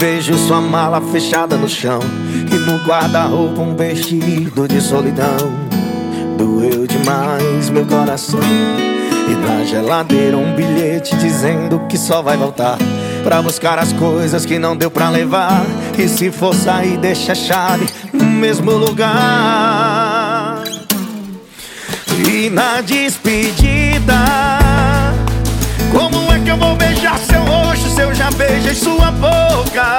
Vejo sua mala fechada no chão. E no guarda-roupa um vestido de solidão. Doeu demais meu coração. E na geladeira um bilhete dizendo que só vai voltar. Pra buscar as coisas que não deu pra levar. E se for sair deixa a chave no mesmo lugar. E na despedida já beijei sua boca?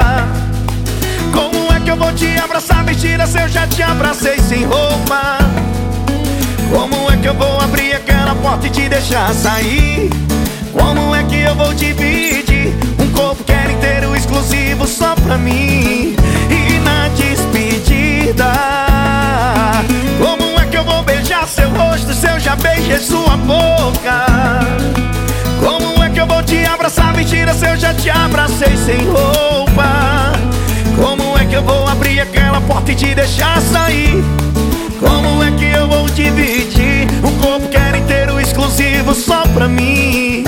Como é que eu vou te abraçar mentira se eu já te abracei sem roupa? Como é que eu vou abrir aquela porta e te deixar sair? Como é que eu vou dividir um corpo que era inteiro exclusivo só pra mim? E na despedida, como é que eu vou beijar seu rosto se eu já beijei sua boca? Te abraçar mentira se eu já te abracei sem roupa? Como é que eu vou abrir aquela porta e te deixar sair? Como é que eu vou dividir um corpo que era inteiro exclusivo só pra mim?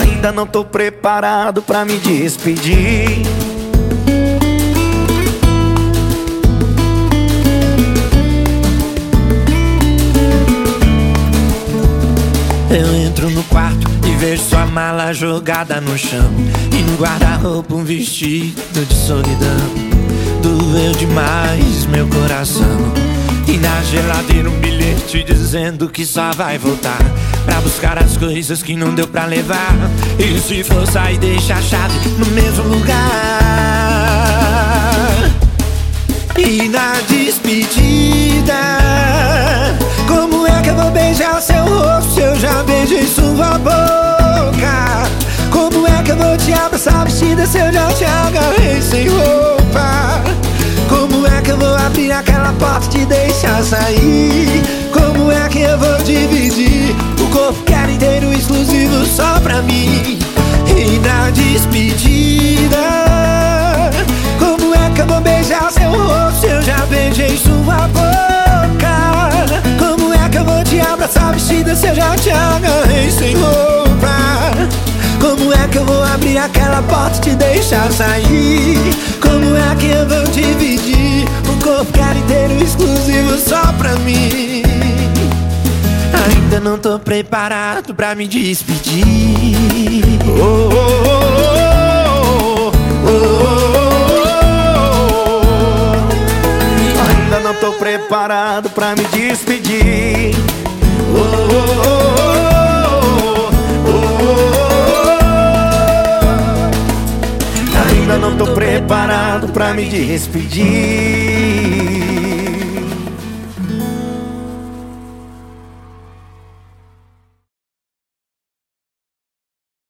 Ainda não tô preparado pra me despedir. Eu entro no quarto e vejo sua mala jogada no chão. E no guarda-roupa um vestido de solidão. Doeu demais meu coração. E na geladeira um bilhete dizendo que só vai voltar. Pra buscar as coisas que não deu pra levar. E se for sair deixa a chave no mesmo lugar. E na despedida abraçar vestida se eu já te agarrei sem roupa? Como é que eu vou abrir aquela porta e te deixar sair? Como é que eu vou dividir o corpo que era inteiro exclusivo só pra mim? E na despedida, como é que eu vou beijar seu rosto se eu já beijei sua boca? Como é que eu vou te abraçar vestida se eu já te agarrei eu vou abrir aquela porta e te deixar sair? Como é que eu vou dividir o corpo que era inteiro exclusivo só pra mim? Ainda não tô preparado pra me despedir. Oh, oh, oh, oh, Ainda não tô preparado pra me despedir. Ainda não tô preparado pra me despedir.